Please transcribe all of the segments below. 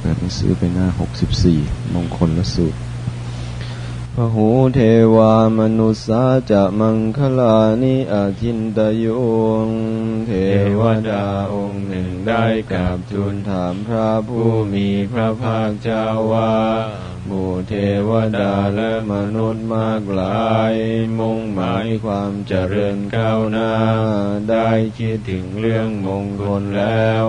เปิดหนังสือไปหน้าหกสิบสี่มงคลละสูตรพหูเทวามนุสาจะมังคลานิอาทินตยุงเทวดาองค์หนึ่งได้กราบทูลถามพระผู้มีพระภาคเจ้าว่าหมู่เทวดาและมนุษย์มากหลาย มุ่งหมายความเจริญก้าวหน้า ได้คิดถึงเรื่องมงคลแล้ว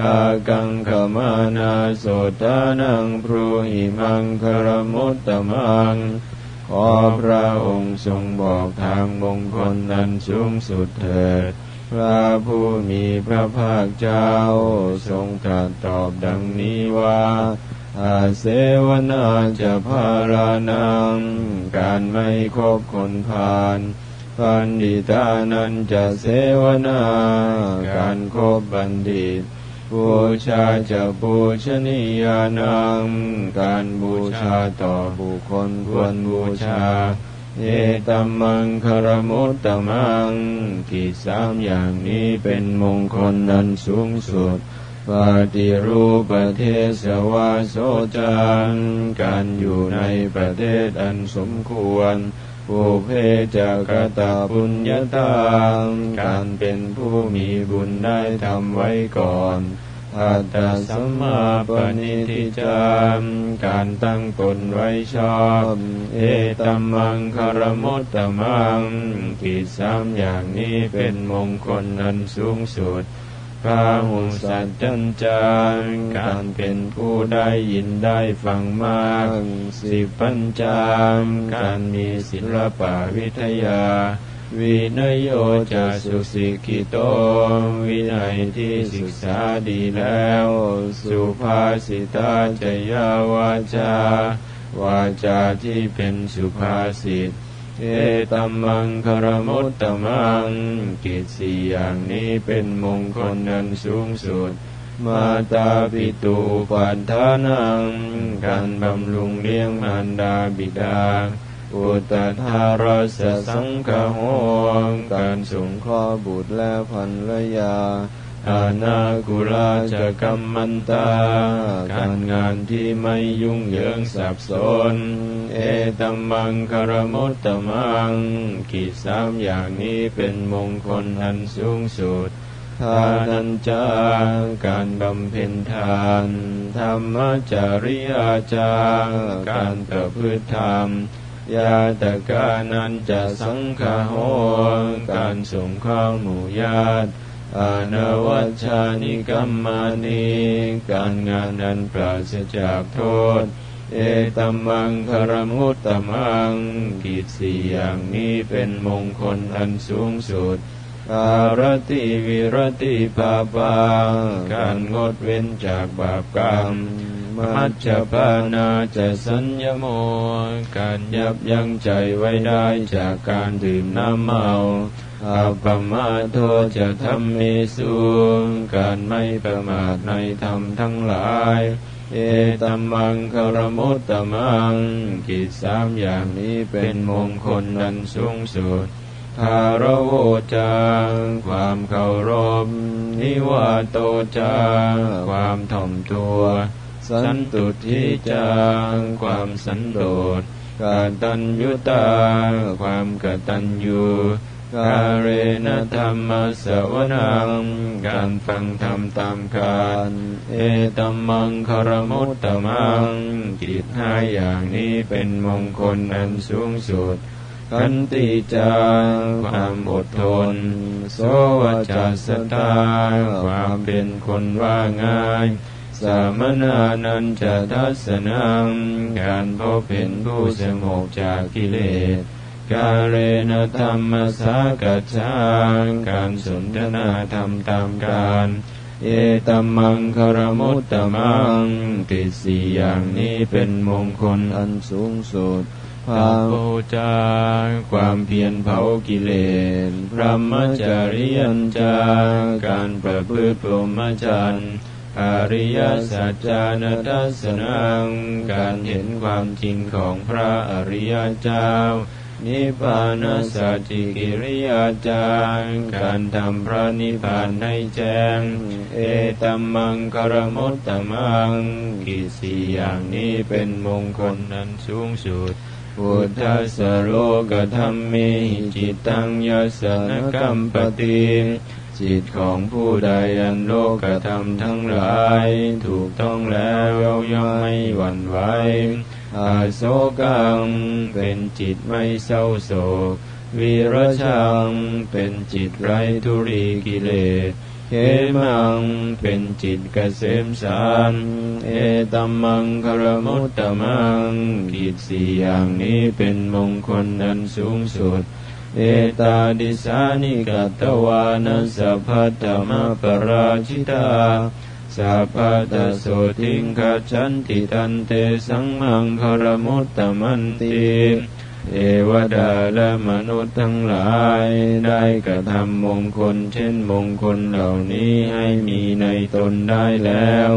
อากังขมานาโสตานังพรูหิมังคารมุตตมัง ขอพระองค์ทรงบอกทางมงคลนั้นสูงสุดเถิด พระผู้มีพระภาคเจ้า ทรงตรัสตอบดังนี้ว่า อาเสวนาจะพารานัง การไม่คบคนพาลปันดิตานันจะเสวนา การคบบัณฑิต บูชาจะบูชนียานัง การบูชาต่อบุคคลควรบูชาเอตัมมังคารมุตตมัง กิจสามอย่างนี้เป็นมงคลนั้นสูงสุด ปฏิรูปประเทศสวาโสจังการอยู่ในประเทศอันสมควร ผู้เพจกตาบุญญาตามการเป็นผู้มีบุญได้ทำไว้ก่อนอัตตสัมมาปณิทิจามการตั้งตนไว้ชอบ เอตัมมังคารมุตตมังกิจสามอย่างนี้เป็นมงคลอันสูงสุด พระหุสัจจันจรการเป็นผู้ได้ยินได้ฟังมาก สิปปัญจะ การมีศิลปะวิทยา วินะโยจะสุสิกขิโต วินัยที่ศึกษาดีแล้ว สุภาสิตา จะ ยาวาจา วาจาที่เป็นสุภาษิต เอตัมมังคะละมุตตะมัง กิจสี่อย่างนี้เป็นมงคลอันสูงสุด มาตาปิตูปัฏฐานัง การบำรุงเลี้ยงมารดาบิดา อุตทารสสังฆโหการสงเคราะห์บุตรและภรรยา อานากุลาจะกัมมันตา การงานที่ไม่ยุ่งเหยิงสับสน เอตัมมังคารมุตตมัง กิจสามอย่างนี้เป็นมงคลอันสูงสุด ทานันจาการบำเพ็ญทาน ธรรมจริยาจาการประพฤติธรรมยาตกานันจะสังฆโหการส่งข้าวหมู่ญาติ อนวัชชานิกรรมานิการงานนั้นปราศจากโทษ เอตัมมังคารมุตตมัง กิจสี่อย่างนี้เป็นมงคลอันสูงสุดอารติวิรติปาปาการงดเว้นจากบาปกรรม มัจจปานาจะสัญญโม การยับยั้งใจไว้ได้จากการดื่มน้ำเมา อัปมาโทจะทำมีสูงการไม่ประมาทในธรรมทั้งหลาย เอตัมมังคารมุตตมัง กิจสามอย่างนี้เป็นมงคลนันสูงสุดคารโวจาความเคารพ นิวาโตจาความถ่อมตัว สันตุทิจาความสันโดษการตัญยุตา ความกตัญญู กาเรนธรรมสวนังการฟังธรรมตามการเอตัมมังคารมุตตมังกิจห้าอย่างนี้เป็นมงคลอันสูงสุดขันติจาความอดทน โสวจัสตาความเป็นคนว่าง่าย สามนานันจะทัศนังการพบเห็นผู้สงบจากกิเลส กาเรนธรรมสากัจจางการสนทนาธรรมตามการเอตัมมังคารมุตตมังกิสี่อย่างนี้เป็นมงคลอันสูงสุดภาโวจาความเพียรเผากิเลสพระมจริยัญจาการประพฤติพรหมจรรย์อริยสัจจานทัศนัง การเห็นความจริงของพระอริยเจ้า นิพพานสัจจิกิริยาจารการทำพระนิพพานให้แจ้ง เอตัมมังคารมุตตมัง กิสีอย่างนี้เป็นมงคลนั้นสูงสุดพุทธสโลกธรรมมิจิตตังยสนกัมปติจิตของผู้ใดอันโลกธรรมทั้งหลาย ถูกต้องแล้วย่อมไม่หวั่นไหว อาโศกัง เป็นจิตไม่เศร้าโศก วีรชัง เป็นจิตไร้ทุรีกิเลสเขมัง เป็นจิตเกษมสารเอตัมมังคารมุตตมังกิจสี่อย่างนี้เป็นมงคลอันสูงสุด เอตาดิสานิกัตวานัสพัตตมปราชิตา สัพพะตโสทิงกัจฉันติตันเตสังมังคารมุตตมันติเทวดาและมนุษย์ทั้งหลายได้กระทำมงคลเช่นมงคลเหล่านี้ให้มีในตนได้แล้ว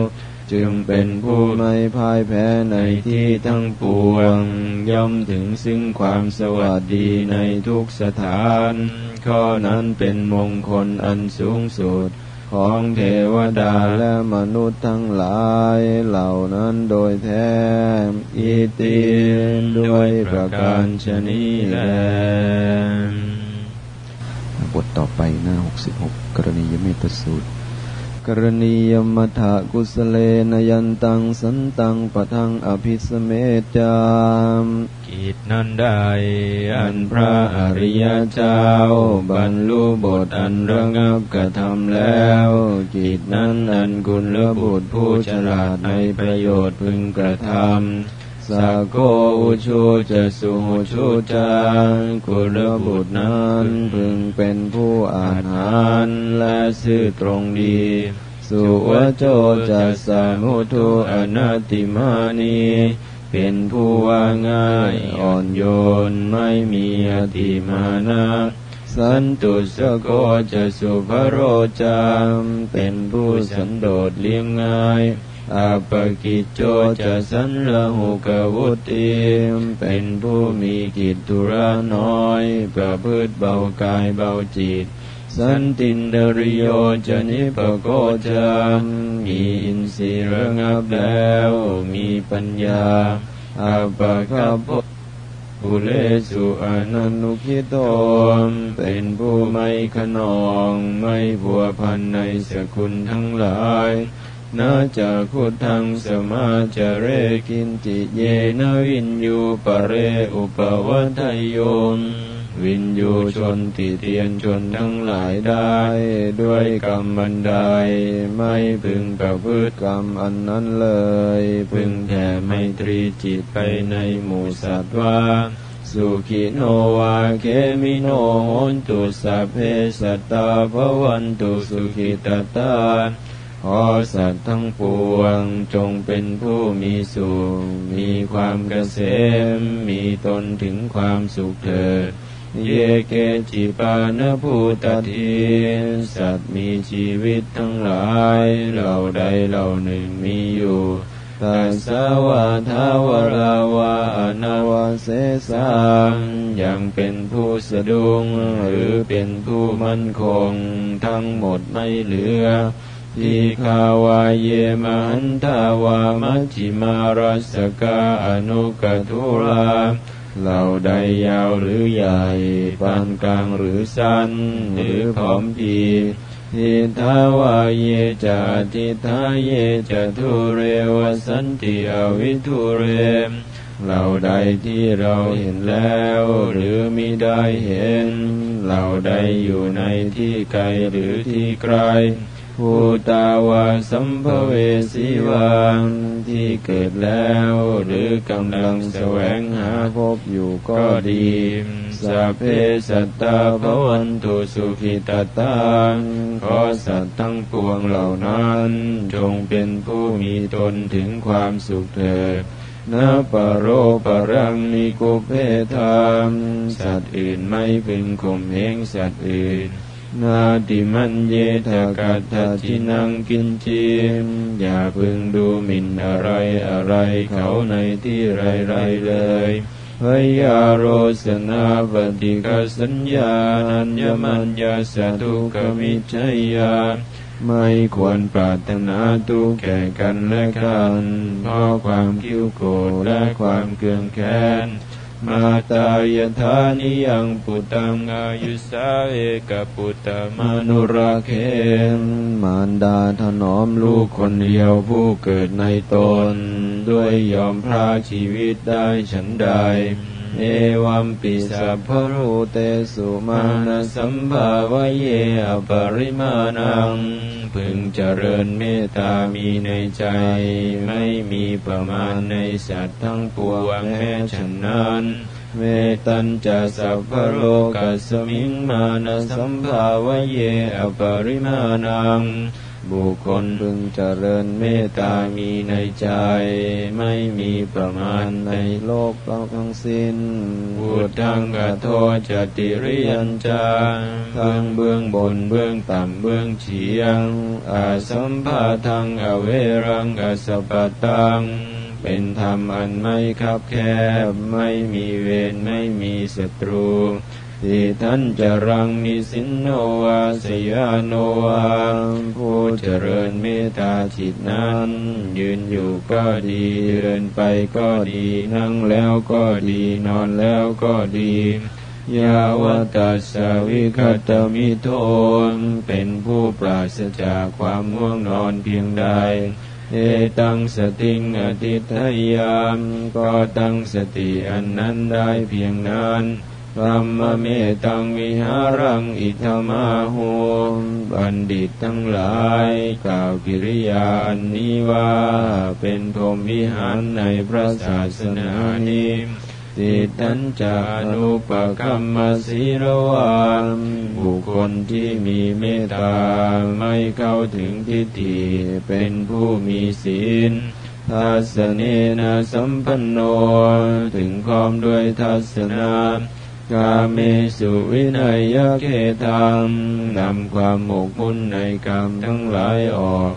จึงเป็นผู้ไม่พ่ายแพ้ในที่ทั้งปวง ย่อมถึงซึ่งความสวัสดีในทุกสถาน ข้อนั้นเป็นมงคลอันสูงสุด ของเทวดาและมนุษย์ทั้งหลายเหล่านั้นโดยแท้อิติด้วยประการชนีแลบทต่อไปหน้า66กรณียเมตสูตร กรณียมัทะกุสเลนยันตังสันตังปะทังอภิสเมจามกิจนั้นได้ อันพระอริยเจ้า บรรลุบทอันระงับกระทำแล้ว กิจนั้นอันกุลบุตรผู้ฉลาดในประโยชน์พึงกระทำ สักโกอุชูจะสุหุชูจางกุลบุตรนั้นพึงเป็นผู้อาหารและซื่อตรงดี สุวโจจะสามุทุอนาติมานีเป็นผู้ว่าง่ายอ่อนโยนไม่มีอธิมานะสันตุสโกจะสุภโรจามเป็นผู้สันโดษเลี้ยงง่าย อาปกิจโจจะสันละหุกวุติเป็นผู้มีกิจธุระน้อย ประพฤติเบากายเบาจิต สันตินดริโยจะนิปโกจามีอินทรีย์ระงับแล้ว มีปัญญาอาปะคาโพภูเลสุอนันุคิโตมเป็นผู้ไม่ขนอง ไม่ผัวพันในสกุลทั้งหลาย นาจากขุทังสมาจเรกินจิเยนวินยูปเรอุปวัตโยมวินยูชนติเตียนชนทั้งหลายได้ ด้วยกรรมบันไดไม่พึงประพฤติกรรมอันนั้นเลย พึงแผ่ไมตรีจิตไปในหมู่สัตว์ว่าสุขิโนวาเคมิโนโหนตุสัพเพสัตตาภวันตุสุขิตตา ขอสัตว์ทั้งปวงจงเป็นผู้มีสุข มีความเกษม มีตนถึงความสุขเถิด เยเกจิปานภูตทีสัตว์มีชีวิตทั้งหลายเหล่าใดเหล่าหนึ่งมีอยู่ตัสาวะทาวราวาอนาวาเสสังยังเป็นผู้สะดุ้งหรือเป็นผู้มั่นคง ทั้งหมดไม่เหลือ ทีคาวาเยมันทาวามัจจิมารัสกาอนุกทุลาเหล่าใดยาวหรือใหญ่ปานกลางหรือสั้น หรือผอมพีทิทาวาเยจะทิทาเยจะทุเรวสันติอวิทุเรมเหล่าใดที่เราเห็นแล้ว หรือมิได้เห็น เหล่าใดอยู่ในที่ไกลหรือที่ไกล ภูตาวาสัมภเวสีวังที่เกิดแล้วหรือกำลังแสวงหาพบอยู่ก็ดีสัพเพสัตตาภวันตุสุขิตตาขอสัตว์ทั้งปวงเหล่านั้น จงเป็นผู้มีตนถึงความสุขเถิดนาปโรปรังนิกุเพธามสัตว์อื่นไม่พึงข่มเหงสัตว์อื่น นาติมันเยทกัตถทินังกินจีมอย่าพึงดูหมิ่นอะไรอะไรเขาในที่ไรไรเลยพยาโรสนาปฏิกสัญญานัญญมัญญาสตุกมิจยาไม่ควรปรารถนาทุกแก่กันและกันเพราะความคิ้วโกรธและความเกลืองแค้น มาตายธานิยังปุตตังอายุสาเอกปุตตมนุราเคนมารดาถนอมลูกคนเดียวผู้เกิดในตน ด้วยยอมพระชีวิตได้ฉันใด เอวัมปิสัพพรูเตสุมาณสัมภาวะเยอปริมาณัง พึงเจริญเมตตามีในใจ ไม่มีประมาณในสัตว์ทั้งปวงแม้ฉะนั้นเมตัญจะสัพพโลกัสมิงมานสัมภาวะเยอปริมาณัง บุคคลพึงเจริญเมตตามีในใจ ไม่มีประมาณในโลกเราทั้งสิ้นบุตทังกโทจติริยันจาทั้งเบื้องบนเบื้องต่ำเบื้องเฉียง อาสัมภาทังอเวรังอสปตังเป็นธรรมอันไม่คับแคบ ไม่มีเวรไม่มีศัตรู ทิทันจรังนิสินโนวาสยานโนวาผู้เจริญเมตตาจิตนั้น ยืนอยู่ก็ดีเดินไปก็ดีนั่งแล้วก็ดีนอนแล้วก็ดียาวตัสวิคตมิโทนเป็นผู้ปราศจากความง่วงนอนเพียงใดเอตังสติงอติทยาม ก็ตั้งสติอันนั้นได้เพียงนั้น รรมเมตังวิหารังอิธมาหุบัณฑิตทั้งหลายกล่าวกิริยาอันนี้ว่าเป็นพรมวิหารในพระศาสนานี้ติทันจานุปกัมมศีรวานบุคคลที่มีเมตตาไม่เข้าถึงทิฏฐิเป็นผู้มีศีลทัศเนนะสัมปันโนถึงพร้อมด้วยทัศนา กาเมสุวินัยยะเกตังนำความหมกมุ่นในกรรมทั้งหลายออก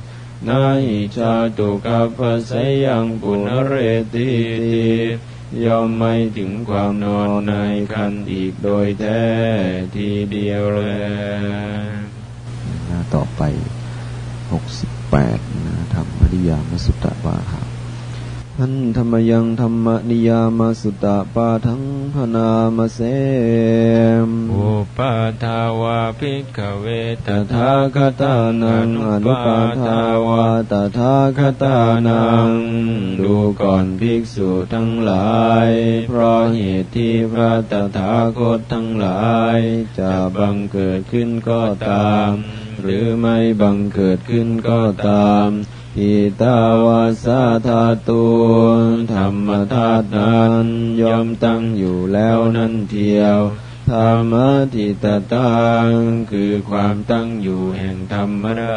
นาอิชาตุกัปสยังปุณเรติยอมไม่ถึงความนอนในคันอีกโดยแท้ทีเดียวเลยต่อไปหกสิบแปดนะธรรมริยามสุตตะวาหา พันธรรมยังธรรมนิยามาสุตตะปาทังพนามาเสมอุปาทาวาภิกขเวตถาคตานังอนุปาทาวาตถาคตานัง ดูก่อนภิกษุทั้งหลาย เพราะเหตุที่พระตถาคตทั้งหลาย จะบังเกิดขึ้นก็ตาม หรือไม่บังเกิดขึ้นก็ตาม อิตาวาสาธาตุธรรมธาตุนั้นยอมตั้งอยู่แล้วนั่นเทียวธรรมทิตตังคือความตั้งอยู่แห่งธรรมดา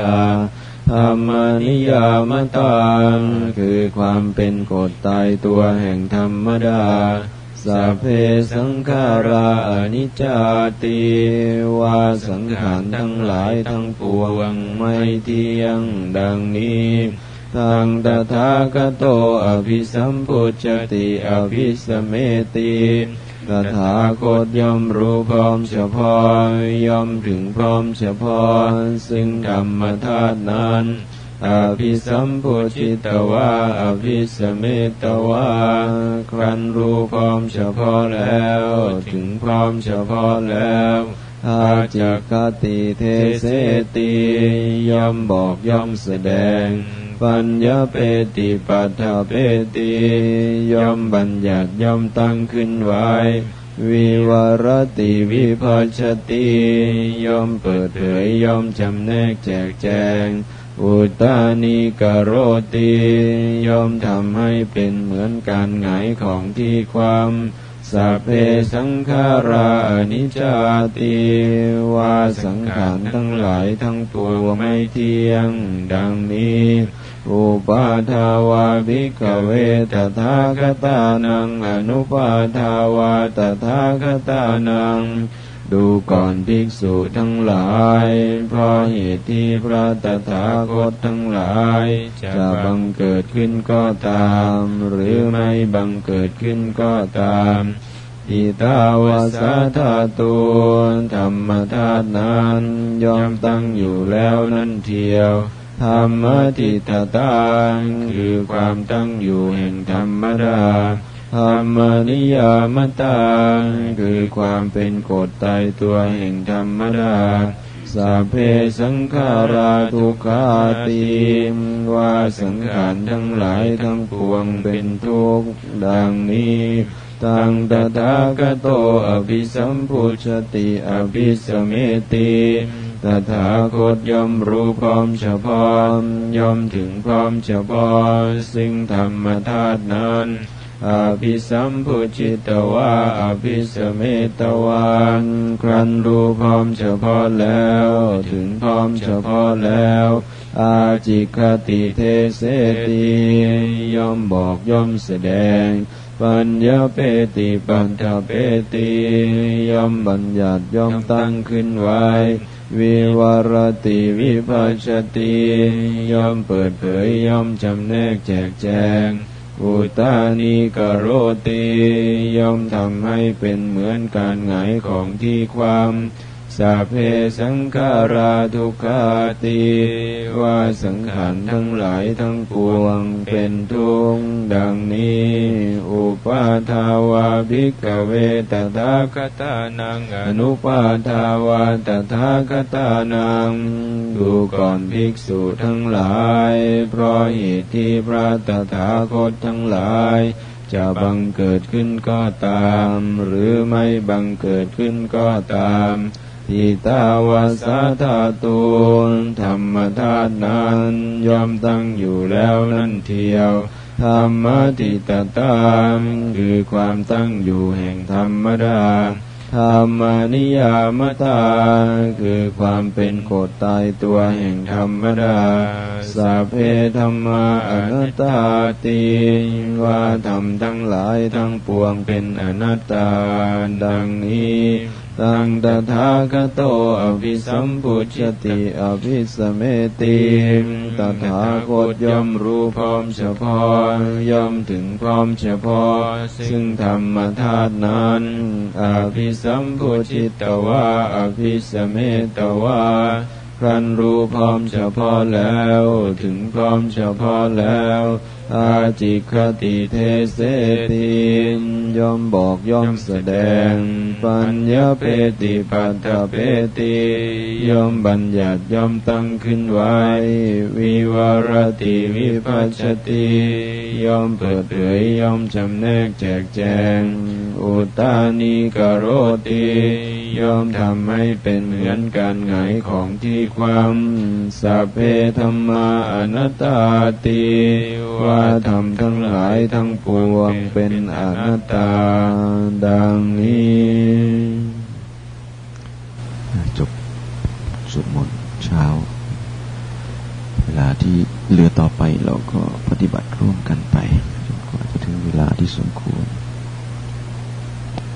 ธรรมนิยามตังคือความเป็นกฎตายตัวแห่งธรรมดา สัพเพสังขาราอนิจจติวาสังขารทั้งหลายทั้งปวงไม่เที่ยงดังนี้ทางตถาคโตอภิสัมพุจติอภิสเมติตถาคตย่อมรู้พร้อมเฉพาะย่อมถึงพร้อมเฉพาะซึ่งธรรมธาตุนั้น อภิสัมพุชิตวาอภิสเมตวาครันรู้พร้อมเฉพาะแล้ว ถึงพร้อมเฉพาะแล้วอาจักติเทเสติย่อมบอกย่อมแสดง ปัญญาเปติปัฏฐาเปติย่อมบัญญัติย่อมตั้งขึ้นไว้ วิวารติวิภัชติย่อมเปิดเผยย่อมจำแนกแจกแจง อุตานิกโรติยอมทำให้เป็นเหมือนการหงายของที่ความสัพเพสังขารานิจาติว่าสังขารทั้งหลายทั้งปวไม่เที่ยง ดังนี้อุปาทาวาภิกเวตถาคตานัง อนุปาทาวาตถาคตานัง ดูก่อนภิกษุทั้งหลาย เพราะเหตุที่พระตถาคตทั้งหลาย จะบังเกิดขึ้นก็ตาม หรือไม่บังเกิดขึ้นก็ตามอิตาวาสาธาตุธรรมธาตุนั้นยอมตั้งอยู่แล้วนั่นเทียวธรรมทิฏฐาคือความตั้งอยู่แห่งธรรมดา ธรรมนิยามตาคือความเป็นกฎตายตัวแห่งธรรมดาสัพเพสังขาราทุกขาติว่าสังขารทั้งหลายทั้งปวงเป็นทุกข์ดังนี้ตังตถาคโตอภิสัมพุชติอภิสเมติตถาคตย่อมรู้พร้อมเฉพาะย่อมถึงพร้อมเฉพาะสิ่งธรรมธาตุนั้น อภิสัมพุจิตวาอภิสเมตวานครันรู้พร้อมเฉพาะแล้ว ถึงพร้อมเฉพาะแล้ว อาจิคติเทเสติย่อมบอกย่อมแสดง ปัญญาเปติปัญญาเปติย่อมบัญญัติย่อมตั้งขึ้นไว้วิวารติวิภัชติย่อมเปิดเผยย่อมจำแนกแจกแจง อุตานิกโรติย่อมทำให้เป็นเหมือนการหงายของที่ความ สัพเพสังขาราทุกขาติว่าสังขารทั้งหลายทั้งปวงเป็นทุกข์ดังนี้ อุปาทาวาภิกเวตถาคตานังอนุปาทาวาตถาคตานังดูก่อนภิกษุทั้งหลาย เพราะเหตุที่พระตถาคตทั้งหลายจะบังเกิดขึ้นก็ตาม หรือไม่บังเกิดขึ้นก็ตาม ทิตาวาสาธาตุธรรมธาตุนั้นยอมตั้งอยู่แล้วนั่นเทียวธรรมทิตตามคือความตั้งอยู่แห่งธรรมดาธรรมนิยามตาคือความเป็นกฎตายตัวแห่งธรรมดาสัพเพธรรมาอนัตตาติว่าธรรมทั้งหลายทั้งปวงเป็นอนัตตาดังนี้ ตังตถาคโตอภิสัมพุชติอภิสเมติตถาคตย่อมรู้พร้อมเฉพาะย่อมถึงพร้อมเฉพาะซึ่งธรรมธาตุนั้นอภิสัมพุชิตวาอภิสเมตวาครันรู้พร้อมเฉพาะแล้ว ถึงพร้อมเฉพาะแล้ว อาจิคติเทเสติย่อมบอกย่อมแสดง ปัญญาเปติปัตถเปติย่อมบัญญัติย่อมตั้งขึ้นไว้ วิวารติวิปัชติย่อมเปิดเผยย่อมจำแนกแจกแจง อุตานิกโรติย่อมทำให้เป็นเหมือนการหงายของที่ความสัพเพธรรมาอนัตตาติว่าธรรมทั้งหลายทั้งปวงเป็นอนัตตาดังนี้จบสวดมนต์เช้า เวลาที่เหลือต่อไปเราก็ปฏิบัติร่วมกันไปจนกว่าจะถึงเวลาที่สมควร